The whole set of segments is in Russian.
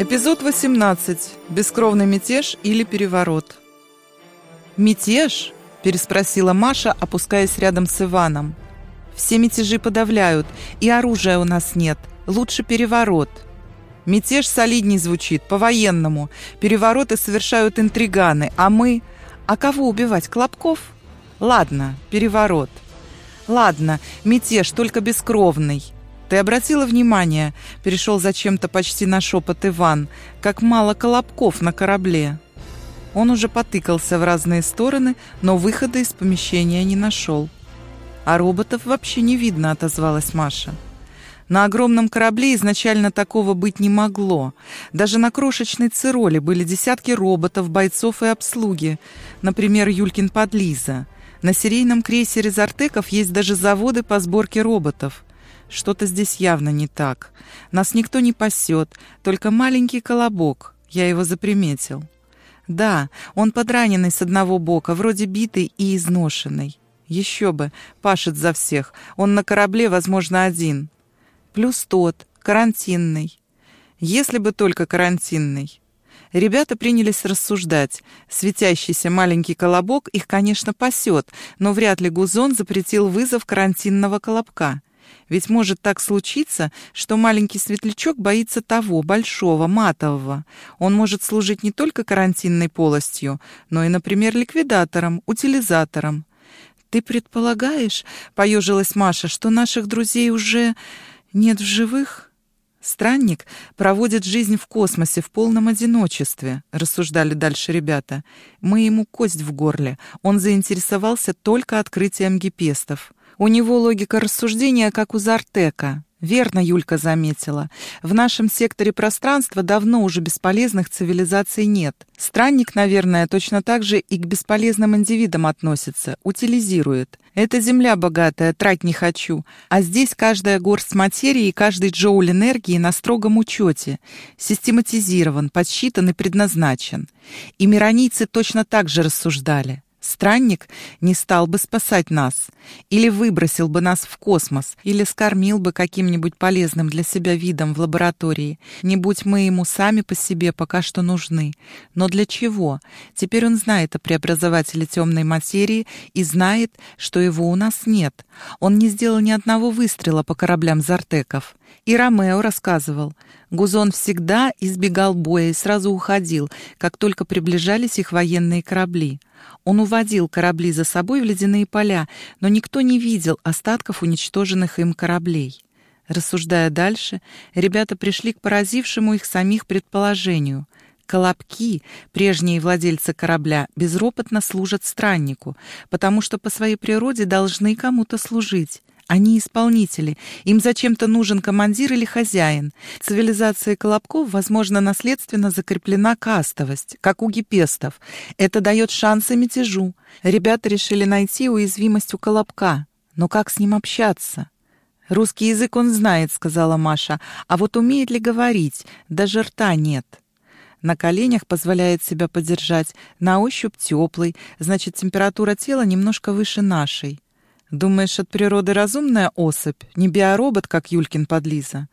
Эпизод 18. Бескровный мятеж или переворот. «Мятеж?» – переспросила Маша, опускаясь рядом с Иваном. «Все мятежи подавляют, и оружия у нас нет. Лучше переворот». «Мятеж солидней звучит, по-военному. Перевороты совершают интриганы, а мы...» «А кого убивать, Клопков?» «Ладно, переворот». «Ладно, мятеж, только бескровный». «Ты обратила внимание?» — перешел зачем-то почти на шепот Иван. «Как мало колобков на корабле». Он уже потыкался в разные стороны, но выхода из помещения не нашел. «А роботов вообще не видно», — отозвалась Маша. На огромном корабле изначально такого быть не могло. Даже на крошечной Цироле были десятки роботов, бойцов и обслуги. Например, Юлькин подлиза. На серийном крейсере «Зартеков» есть даже заводы по сборке роботов. Что-то здесь явно не так. Нас никто не пасет, только маленький колобок. Я его заприметил. Да, он подраненный с одного бока, вроде битый и изношенный. Еще бы, пашет за всех. Он на корабле, возможно, один. Плюс тот, карантинный. Если бы только карантинный. Ребята принялись рассуждать. Светящийся маленький колобок их, конечно, пасет, но вряд ли Гузон запретил вызов карантинного колобка. Ведь может так случиться, что маленький светлячок боится того, большого, матового. Он может служить не только карантинной полостью, но и, например, ликвидатором, утилизатором. «Ты предполагаешь, — поежилась Маша, — что наших друзей уже нет в живых?» «Странник проводит жизнь в космосе в полном одиночестве», — рассуждали дальше ребята. «Мы ему кость в горле. Он заинтересовался только открытием гипестов. У него логика рассуждения, как у Зартека. Верно Юлька заметила. В нашем секторе пространства давно уже бесполезных цивилизаций нет. Странник, наверное, точно так же и к бесполезным индивидам относится, утилизирует. Это земля богатая, трать не хочу. А здесь каждая горсть материи и каждый джоуль энергии на строгом учете. Систематизирован, подсчитан и предназначен. И миронийцы точно так же рассуждали. Странник не стал бы спасать нас, или выбросил бы нас в космос, или скормил бы каким-нибудь полезным для себя видом в лаборатории. Не будь мы ему сами по себе пока что нужны. Но для чего? Теперь он знает о преобразователе темной материи и знает, что его у нас нет. Он не сделал ни одного выстрела по кораблям Зартеков. И Ромео рассказывал. Гузон всегда избегал боя и сразу уходил, как только приближались их военные корабли. Он уводил корабли за собой в ледяные поля, но никто не видел остатков уничтоженных им кораблей. Рассуждая дальше, ребята пришли к поразившему их самих предположению. Колобки, прежние владельцы корабля, безропотно служат страннику, потому что по своей природе должны кому-то служить. Они исполнители. Им зачем-то нужен командир или хозяин. Цивилизация Колобков, возможно, наследственно закреплена кастовость, как у гипестов. Это дает шансы мятежу. Ребята решили найти уязвимость у Колобка. Но как с ним общаться? «Русский язык он знает», — сказала Маша. «А вот умеет ли говорить? Даже рта нет». На коленях позволяет себя подержать, на ощупь теплый, значит, температура тела немножко выше нашей. Думаешь, от природы разумная особь, не биоробот, как Юлькин подлиза?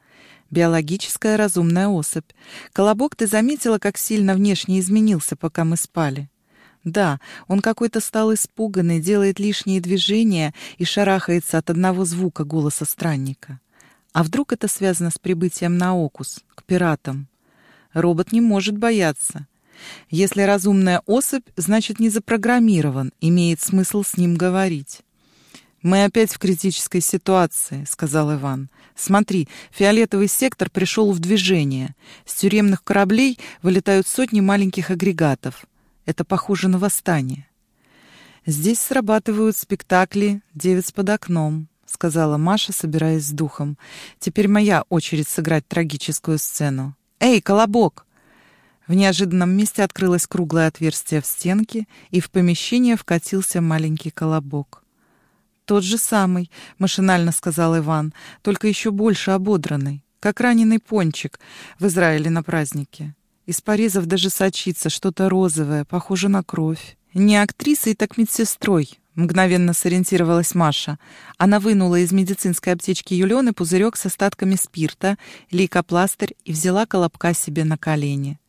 Биологическая разумная особь. Колобок, ты заметила, как сильно внешне изменился, пока мы спали? Да, он какой-то стал испуганный, делает лишние движения и шарахается от одного звука голоса странника. А вдруг это связано с прибытием на Окус, к пиратам? Робот не может бояться. Если разумная особь, значит не запрограммирован, имеет смысл с ним говорить. «Мы опять в критической ситуации», — сказал Иван. «Смотри, фиолетовый сектор пришел в движение. С тюремных кораблей вылетают сотни маленьких агрегатов. Это похоже на восстание». «Здесь срабатывают спектакли «Девиц под окном», — сказала Маша, собираясь с духом. «Теперь моя очередь сыграть трагическую сцену. Эй, колобок!» В неожиданном месте открылось круглое отверстие в стенке, и в помещение вкатился маленький колобок. «Тот же самый», — машинально сказал Иван, «только еще больше ободранный, как раненый пончик в Израиле на празднике. Из порезов даже сочится что-то розовое, похоже на кровь. Не актрисой, так медсестрой. Мгновенно сориентировалась Маша. Она вынула из медицинской аптечки Юлены пузырек с остатками спирта, лейкопластырь и взяла колобка себе на колени.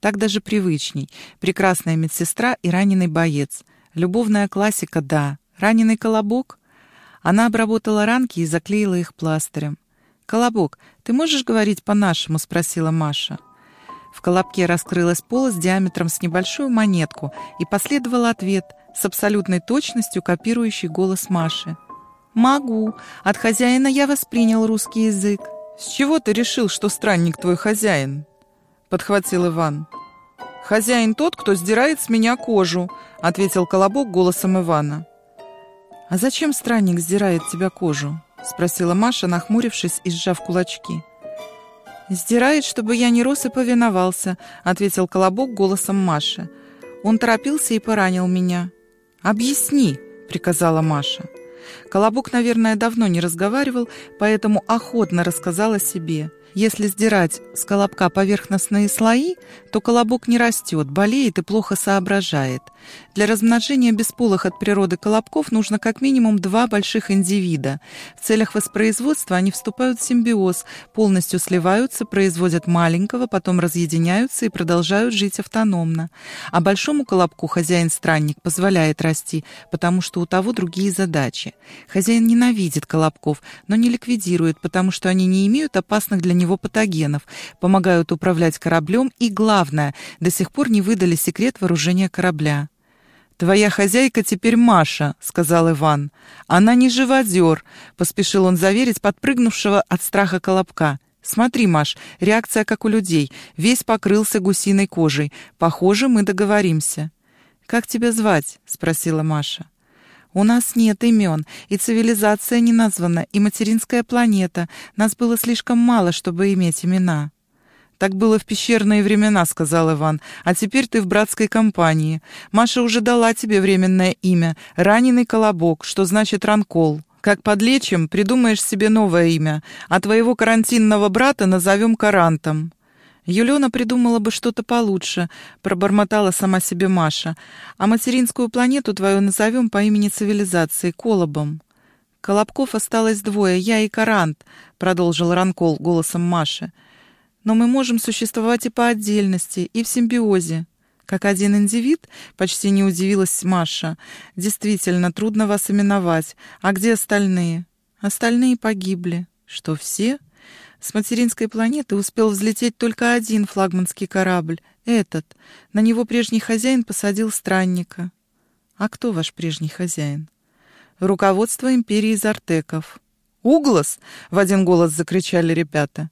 Так даже привычней. Прекрасная медсестра и раненый боец. Любовная классика, да. Раненый колобок? Она обработала ранки и заклеила их пластырем. «Колобок, ты можешь говорить по-нашему?» — спросила Маша. В колобке раскрылась полость диаметром с небольшую монетку, и последовал ответ — с абсолютной точностью копирующий голос Маши. «Могу. От хозяина я воспринял русский язык». «С чего ты решил, что странник твой хозяин?» — подхватил Иван. «Хозяин тот, кто сдирает с меня кожу», — ответил Колобок голосом Ивана. «А зачем странник сдирает тебя кожу?» — спросила Маша, нахмурившись и сжав кулачки. «Сдирает, чтобы я не рос и повиновался», — ответил Колобок голосом Маши. «Он торопился и поранил меня». «Объясни», — приказала Маша. Колобок, наверное, давно не разговаривал, поэтому охотно рассказал о себе — если сдирать с колобка поверхностные слои, то колобок не растет, болеет и плохо соображает. Для размножения бесполых от природы колобков нужно как минимум два больших индивида. В целях воспроизводства они вступают в симбиоз, полностью сливаются, производят маленького, потом разъединяются и продолжают жить автономно. А большому колобку хозяин-странник позволяет расти, потому что у того другие задачи. Хозяин ненавидит колобков, но не ликвидирует, потому что они не имеют опасных для него патогенов, помогают управлять кораблем и, главное, до сих пор не выдали секрет вооружения корабля. «Твоя хозяйка теперь Маша», — сказал Иван. «Она не живодер», — поспешил он заверить подпрыгнувшего от страха колобка. «Смотри, Маш, реакция как у людей. Весь покрылся гусиной кожей. Похоже, мы договоримся». «Как тебя звать?» — спросила Маша. У нас нет имен, и цивилизация не названа, и материнская планета. Нас было слишком мало, чтобы иметь имена». «Так было в пещерные времена», — сказал Иван. «А теперь ты в братской компании. Маша уже дала тебе временное имя — Раненый Колобок, что значит Ранкол. Как подлечим, придумаешь себе новое имя, а твоего карантинного брата назовем Карантом». Юлена придумала бы что-то получше, пробормотала сама себе Маша. А материнскую планету твою назовем по имени цивилизации Колобом. Колобков осталось двое, я и Карант, продолжил Ранкол голосом Маши. Но мы можем существовать и по отдельности, и в симбиозе. Как один индивид, почти не удивилась Маша. Действительно, трудно вас именовать. А где остальные? Остальные погибли. Что, все? — с материнской планеты успел взлететь только один флагманский корабль — этот. На него прежний хозяин посадил странника. А кто ваш прежний хозяин? Руководство империи Зартеков. «Углас!» — в один голос закричали ребята.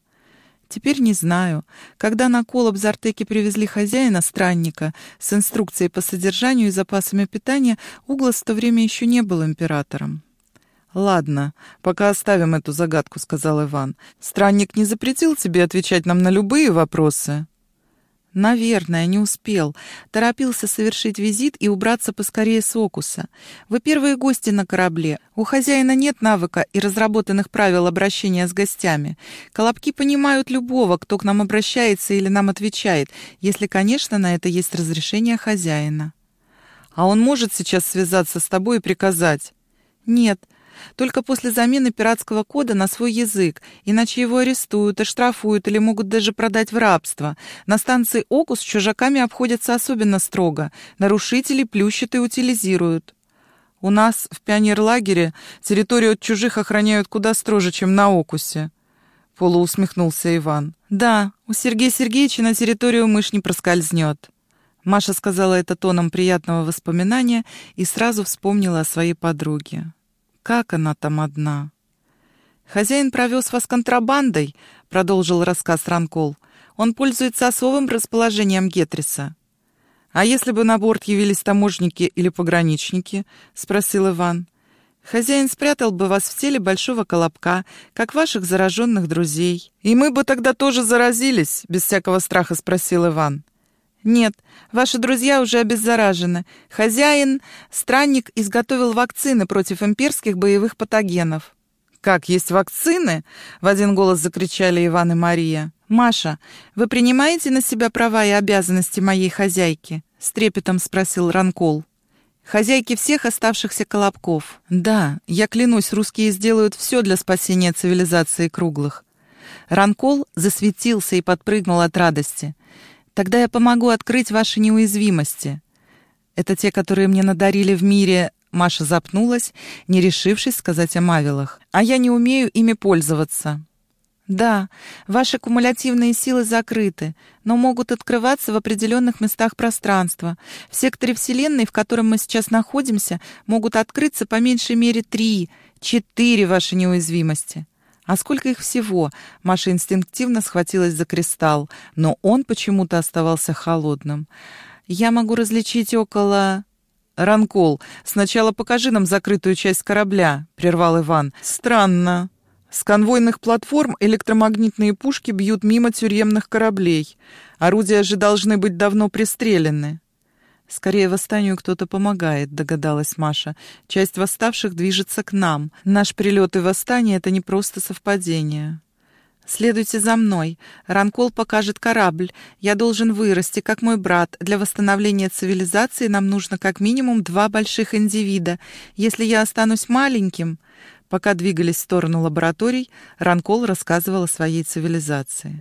Теперь не знаю. Когда на колоб Зартеки привезли хозяина, странника, с инструкцией по содержанию и запасами питания, Углас в то время еще не был императором. «Ладно, пока оставим эту загадку», — сказал Иван. «Странник не запретил тебе отвечать нам на любые вопросы?» «Наверное, не успел. Торопился совершить визит и убраться поскорее с Окуса. Вы первые гости на корабле. У хозяина нет навыка и разработанных правил обращения с гостями. Колобки понимают любого, кто к нам обращается или нам отвечает, если, конечно, на это есть разрешение хозяина». «А он может сейчас связаться с тобой и приказать?» «Нет, только после замены пиратского кода на свой язык, иначе его арестуют, оштрафуют или могут даже продать в рабство. На станции Окус чужаками обходятся особенно строго. Нарушителей плющат и утилизируют. У нас в пионерлагере территорию от чужих охраняют куда строже, чем на Окусе. Полуусмехнулся Иван. Да, у Сергея Сергеевича на территорию мышь не проскользнет. Маша сказала это тоном приятного воспоминания и сразу вспомнила о своей подруге. Как она там одна? «Хозяин провез вас контрабандой», — продолжил рассказ Ранкол. «Он пользуется особым расположением Гетриса». «А если бы на борт явились таможники или пограничники?» — спросил Иван. «Хозяин спрятал бы вас в теле большого колобка, как ваших зараженных друзей». «И мы бы тогда тоже заразились?» — без всякого страха спросил Иван. «Нет, ваши друзья уже обеззаражены. Хозяин, странник, изготовил вакцины против имперских боевых патогенов». «Как, есть вакцины?» — в один голос закричали Иван и Мария. «Маша, вы принимаете на себя права и обязанности моей хозяйки?» — с трепетом спросил Ранкол. хозяйки всех оставшихся колобков. Да, я клянусь, русские сделают все для спасения цивилизации круглых. Ранкол засветился и подпрыгнул от радости. Тогда я помогу открыть ваши неуязвимости. Это те, которые мне надарили в мире Маша запнулась, не решившись сказать о мавилах. «А я не умею ими пользоваться». «Да, ваши кумулятивные силы закрыты, но могут открываться в определенных местах пространства. В секторе Вселенной, в котором мы сейчас находимся, могут открыться по меньшей мере три, четыре ваши неуязвимости». «А сколько их всего?» Маша инстинктивно схватилась за кристалл, но он почему-то оставался холодным. «Я могу различить около...» «Ранкол, сначала покажи нам закрытую часть корабля», — прервал Иван. «Странно. С конвойных платформ электромагнитные пушки бьют мимо тюремных кораблей. Орудия же должны быть давно пристрелены». «Скорее восстанию кто-то помогает», — догадалась Маша. «Часть восставших движется к нам. Наш прилет и восстание — это не просто совпадение». «Следуйте за мной. Ранкол покажет корабль. Я должен вырасти, как мой брат. Для восстановления цивилизации нам нужно как минимум два больших индивида. Если я останусь маленьким...» Пока двигались в сторону лабораторий, Ранкол рассказывал о своей цивилизации.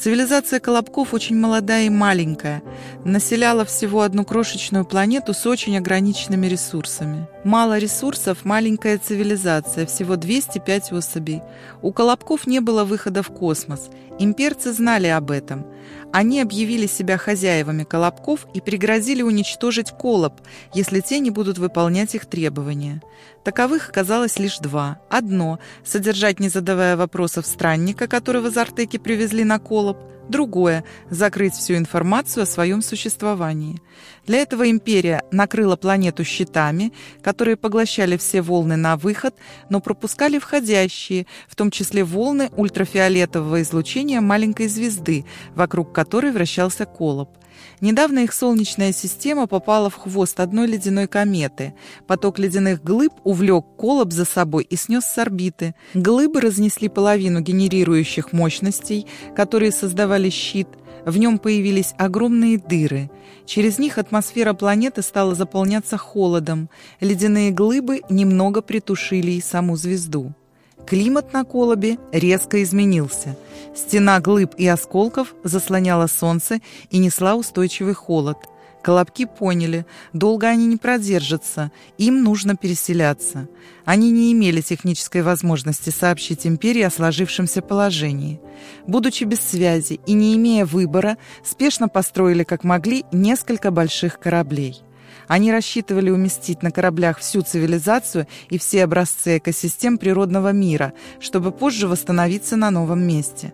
Цивилизация Колобков очень молодая и маленькая, населяла всего одну крошечную планету с очень ограниченными ресурсами. Мало ресурсов, маленькая цивилизация, всего 205 особей. У Колобков не было выхода в космос. Имперцы знали об этом. Они объявили себя хозяевами Колобков и пригрозили уничтожить Колоб, если те не будут выполнять их требования. Таковых оказалось лишь два. Одно – содержать, не задавая вопросов странника, которого Зартеки привезли на Колоб. Другое – закрыть всю информацию о своем существовании. Для этого империя накрыла планету щитами, которые поглощали все волны на выход, но пропускали входящие, в том числе волны ультрафиолетового излучения маленькой звезды, вокруг которой вращался колоб. Недавно их солнечная система попала в хвост одной ледяной кометы. Поток ледяных глыб увлек колоб за собой и снес с орбиты. Глыбы разнесли половину генерирующих мощностей, которые создавали щит. В нем появились огромные дыры. Через них атмосфера планеты стала заполняться холодом. Ледяные глыбы немного притушили и саму звезду. Климат на Колобе резко изменился. Стена глыб и осколков заслоняла солнце и несла устойчивый холод. Колобки поняли, долго они не продержатся, им нужно переселяться. Они не имели технической возможности сообщить империи о сложившемся положении. Будучи без связи и не имея выбора, спешно построили как могли несколько больших кораблей. Они рассчитывали уместить на кораблях всю цивилизацию и все образцы экосистем природного мира, чтобы позже восстановиться на новом месте.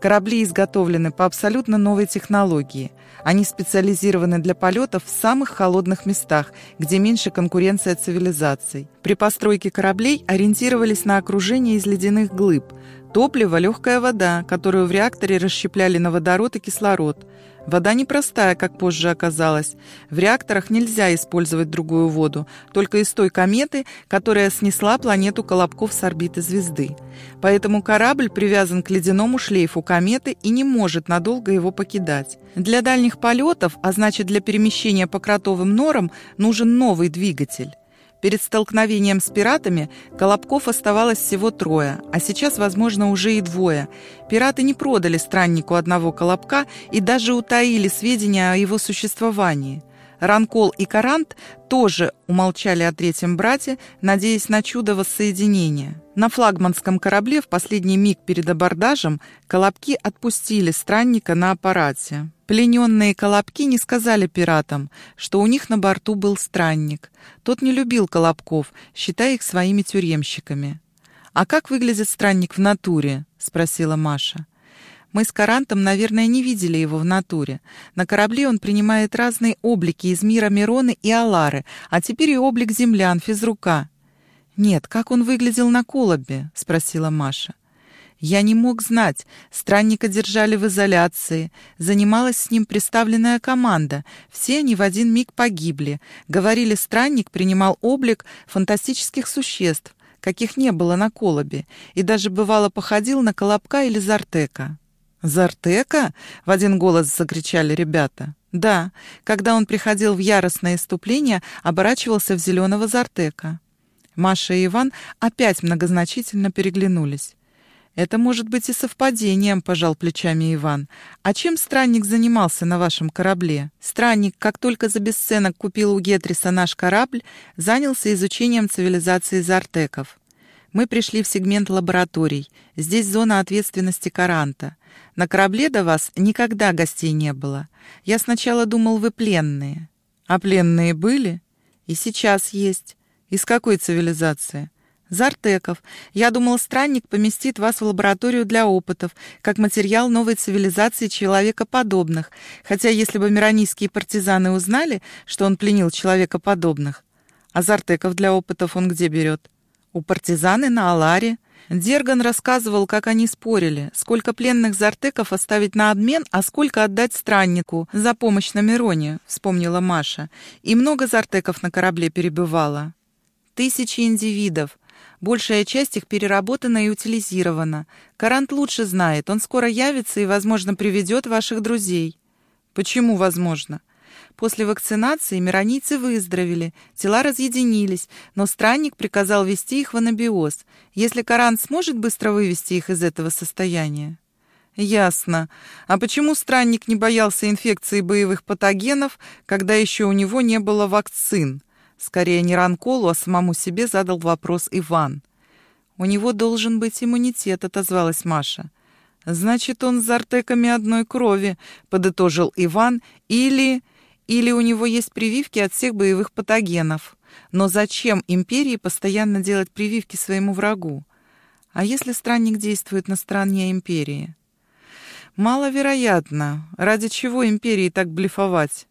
Корабли изготовлены по абсолютно новой технологии. Они специализированы для полетов в самых холодных местах, где меньше конкуренция цивилизаций. При постройке кораблей ориентировались на окружение из ледяных глыб. Топливо – легкая вода, которую в реакторе расщепляли на водород и кислород – Вода непростая, как позже оказалось. В реакторах нельзя использовать другую воду, только из той кометы, которая снесла планету Колобков с орбиты звезды. Поэтому корабль привязан к ледяному шлейфу кометы и не может надолго его покидать. Для дальних полетов, а значит для перемещения по кротовым норам, нужен новый двигатель. Перед столкновением с пиратами Колобков оставалось всего трое, а сейчас, возможно, уже и двое. Пираты не продали страннику одного Колобка и даже утаили сведения о его существовании. Ранкол и Карант тоже умолчали о третьем брате, надеясь на чудо воссоединения. На флагманском корабле в последний миг перед абордажем Колобки отпустили странника на аппарате. Плененные Колобки не сказали пиратам, что у них на борту был странник. Тот не любил Колобков, считая их своими тюремщиками. «А как выглядит странник в натуре?» — спросила Маша. Мы с Карантом, наверное, не видели его в натуре. На корабле он принимает разные облики из мира Мироны и Алары, а теперь и облик землян, физрука. «Нет, как он выглядел на колобе?» — спросила Маша. Я не мог знать. Странника держали в изоляции. Занималась с ним представленная команда. Все они в один миг погибли. Говорили, странник принимал облик фантастических существ, каких не было на колобе, и даже бывало походил на Колобка или Зартека. «Зартека?» — в один голос закричали ребята. Да, когда он приходил в яростное иступление, оборачивался в зеленого Зартека. Маша и Иван опять многозначительно переглянулись. «Это может быть и совпадением», — пожал плечами Иван. «А чем странник занимался на вашем корабле?» Странник, как только за бесценок купил у Гетриса наш корабль, занялся изучением цивилизации зартеков. Мы пришли в сегмент лабораторий. Здесь зона ответственности Каранта. На корабле до вас никогда гостей не было. Я сначала думал, вы пленные. А пленные были? И сейчас есть. Из какой цивилизации? Зартеков. Я думал, странник поместит вас в лабораторию для опытов, как материал новой цивилизации человекоподобных. Хотя если бы миронийские партизаны узнали, что он пленил человекоподобных, а Зартеков для опытов он где берет? У партизаны на Аларе. Дерган рассказывал, как они спорили, сколько пленных Зартеков оставить на обмен, а сколько отдать страннику за помощь на Мироне, вспомнила Маша. И много Зартеков на корабле перебывало. Тысячи индивидов. Большая часть их переработана и утилизирована. Карант лучше знает, он скоро явится и, возможно, приведет ваших друзей. Почему возможно? После вакцинации миронийцы выздоровели, тела разъединились, но странник приказал вести их в анабиоз, если Карант сможет быстро вывести их из этого состояния. Ясно. А почему странник не боялся инфекции боевых патогенов, когда еще у него не было вакцин? Скорее не Ранколу, а самому себе задал вопрос Иван. «У него должен быть иммунитет», — отозвалась Маша. «Значит, он с артеками одной крови», — подытожил Иван, «или... или у него есть прививки от всех боевых патогенов. Но зачем империи постоянно делать прививки своему врагу? А если странник действует на стороне империи?» «Маловероятно. Ради чего империи так блефовать?»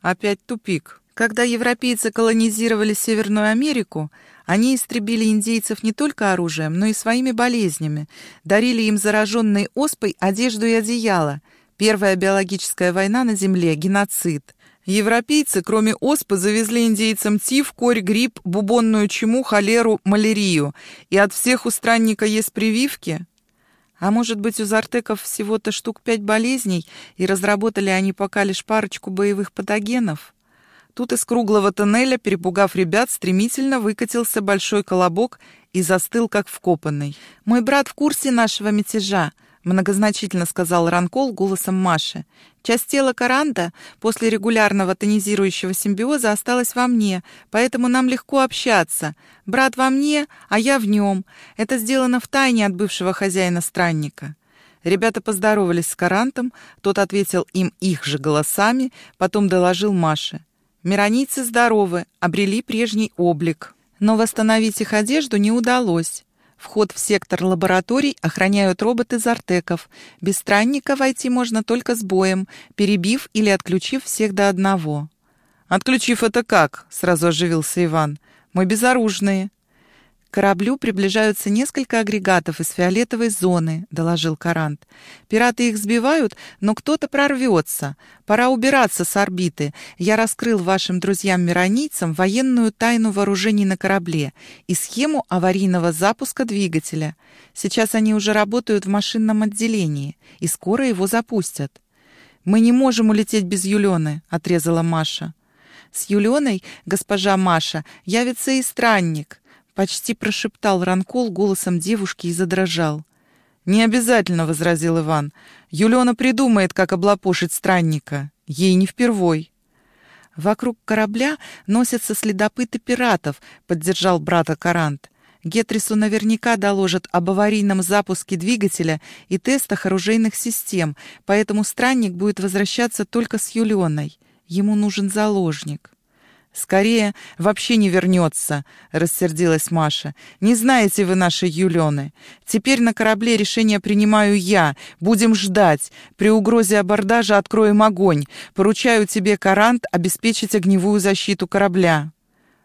«Опять тупик». Когда европейцы колонизировали Северную Америку, они истребили индейцев не только оружием, но и своими болезнями, дарили им зараженные оспой одежду и одеяло. Первая биологическая война на Земле – геноцид. Европейцы, кроме оспы, завезли индейцам тиф, корь, грипп, бубонную чуму, холеру, малярию. И от всех у странника есть прививки? А может быть, у зартеков всего-то штук пять болезней, и разработали они пока лишь парочку боевых патогенов? Тут из круглого тоннеля, перепугав ребят, стремительно выкатился большой колобок и застыл, как вкопанный. «Мой брат в курсе нашего мятежа», — многозначительно сказал Ранкол голосом Маши. «Часть тела Каранда после регулярного тонизирующего симбиоза осталась во мне, поэтому нам легко общаться. Брат во мне, а я в нем. Это сделано в тайне от бывшего хозяина-странника». Ребята поздоровались с Карантом, тот ответил им их же голосами, потом доложил Маше. Миронийцы здоровы, обрели прежний облик. Но восстановить их одежду не удалось. Вход в сектор лабораторий охраняют роботы Зартеков. Без странника войти можно только с боем, перебив или отключив всех до одного. «Отключив это как?» — сразу оживился Иван. «Мы безоружные кораблю приближаются несколько агрегатов из фиолетовой зоны», — доложил Карант. «Пираты их сбивают, но кто-то прорвется. Пора убираться с орбиты. Я раскрыл вашим друзьям-миронийцам военную тайну вооружений на корабле и схему аварийного запуска двигателя. Сейчас они уже работают в машинном отделении, и скоро его запустят». «Мы не можем улететь без Юлены», — отрезала Маша. «С Юленой, госпожа Маша, явится и странник». Почти прошептал Ранкол голосом девушки и задрожал. «Не обязательно», — возразил Иван. «Юлена придумает, как облапошить странника. Ей не впервой». «Вокруг корабля носятся следопыты пиратов», — поддержал брата Карант. Гетрису наверняка доложат об аварийном запуске двигателя и тестах оружейных систем, поэтому странник будет возвращаться только с Юленой. Ему нужен заложник. «Скорее, вообще не вернется», — рассердилась Маша. «Не знаете вы нашей Юлены. Теперь на корабле решение принимаю я. Будем ждать. При угрозе абордажа откроем огонь. Поручаю тебе, Карант, обеспечить огневую защиту корабля».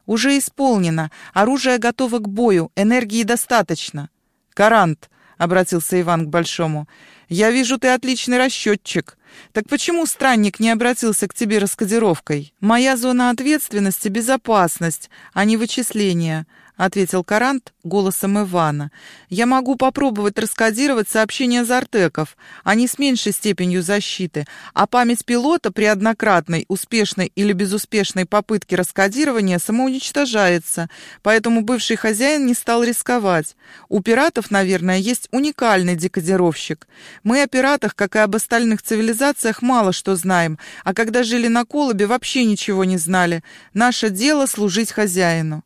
«Уже исполнено. Оружие готово к бою. Энергии достаточно». «Карант», — обратился Иван к Большому, — «я вижу, ты отличный расчетчик. Так почему странник не обратился к тебе раскодировкой? Моя зона ответственности — безопасность, а не вычисление. Ответил Карант голосом Ивана. «Я могу попробовать раскодировать сообщения зартеков. Они с меньшей степенью защиты, а память пилота при однократной, успешной или безуспешной попытке раскодирования самоуничтожается, поэтому бывший хозяин не стал рисковать. У пиратов, наверное, есть уникальный декодировщик. Мы о пиратах, как и об остальных цивилизациях, мало что знаем, а когда жили на Колобе, вообще ничего не знали. Наше дело — служить хозяину».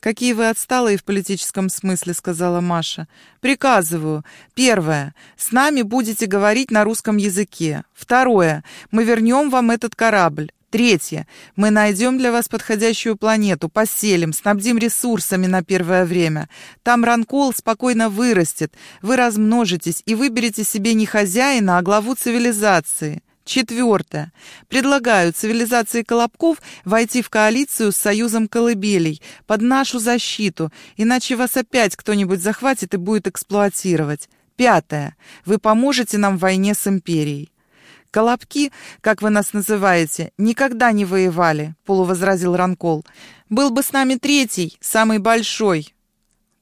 «Какие вы отсталые в политическом смысле», — сказала Маша. «Приказываю. Первое. С нами будете говорить на русском языке. Второе. Мы вернем вам этот корабль. Третье. Мы найдем для вас подходящую планету, поселим, снабдим ресурсами на первое время. Там ранкол спокойно вырастет, вы размножитесь и выберете себе не хозяина, а главу цивилизации. Четвертое. Предлагаю цивилизации Колобков войти в коалицию с Союзом Колыбелей под нашу защиту, иначе вас опять кто-нибудь захватит и будет эксплуатировать. Пятое. Вы поможете нам в войне с Империей. «Колобки, как вы нас называете, никогда не воевали», — полувозразил Ранкол. «Был бы с нами третий, самый большой».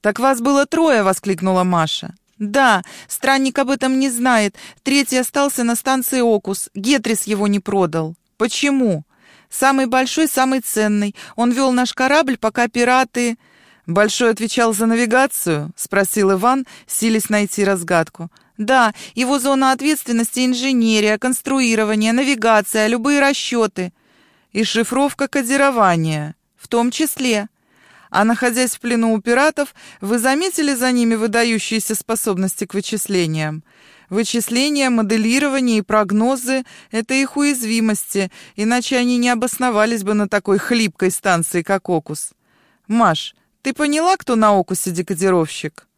«Так вас было трое!» — воскликнула Маша. «Да, странник об этом не знает. Третий остался на станции Окус. Гетрис его не продал». «Почему?» «Самый большой, самый ценный. Он вел наш корабль, пока пираты...» «Большой отвечал за навигацию?» — спросил Иван, силясь найти разгадку. «Да, его зона ответственности — инженерия, конструирование, навигация, любые расчеты. И шифровка кодирования, в том числе». А находясь в плену у пиратов, вы заметили за ними выдающиеся способности к вычислениям? Вычисления, моделирование и прогнозы — это их уязвимости, иначе они не обосновались бы на такой хлипкой станции, как Окус. Маш, ты поняла, кто на Окусе декодировщик?»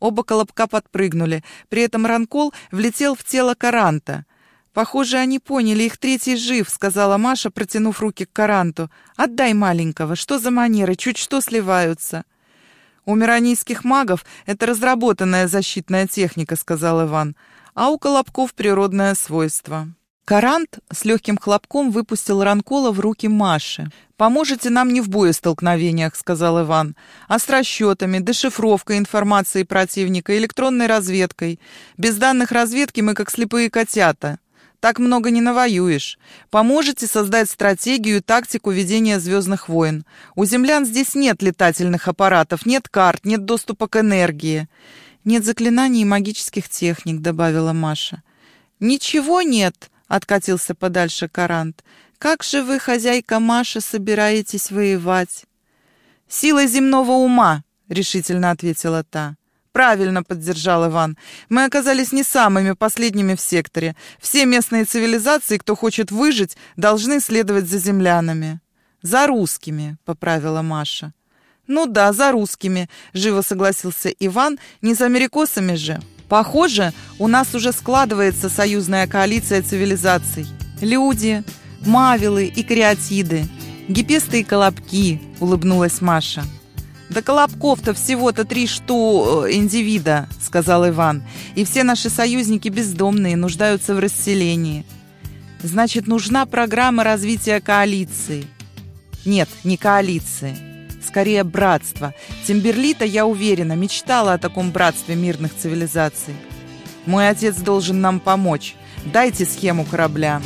Оба колобка подпрыгнули. При этом Ранкол влетел в тело Каранта. «Похоже, они поняли, их третий жив», — сказала Маша, протянув руки к Каранту. «Отдай маленького, что за манеры, чуть что сливаются». «У миранийских магов это разработанная защитная техника», — сказал Иван, «а у колобков природное свойство». Карант с легким хлопком выпустил Ранкола в руки Маши. «Поможете нам не в боестолкновениях», — сказал Иван, «а с расчетами, дешифровкой информации противника, электронной разведкой. Без данных разведки мы как слепые котята. Так много не навоюешь. Поможете создать стратегию и тактику ведения «Звездных войн». У землян здесь нет летательных аппаратов, нет карт, нет доступа к энергии. «Нет заклинаний и магических техник», — добавила Маша. «Ничего нет», — откатился подальше Карант. «Как же вы, хозяйка Маша, собираетесь воевать?» «Силой земного ума», — решительно ответила та. «Правильно», — поддержал Иван. «Мы оказались не самыми последними в секторе. Все местные цивилизации, кто хочет выжить, должны следовать за землянами». «За русскими», — поправила Маша. «Ну да, за русскими», — живо согласился Иван. «Не за америкосами же». «Похоже, у нас уже складывается союзная коалиция цивилизаций. Люди, мавилы и креатиды, гипесты и колобки», — улыбнулась Маша. «Да Колобков-то всего-то три шту э, индивида», — сказал Иван. «И все наши союзники бездомные, нуждаются в расселении». «Значит, нужна программа развития коалиции». «Нет, не коалиции. Скорее, братство. Тимберлита, я уверена, мечтала о таком братстве мирных цивилизаций. Мой отец должен нам помочь. Дайте схему корабля».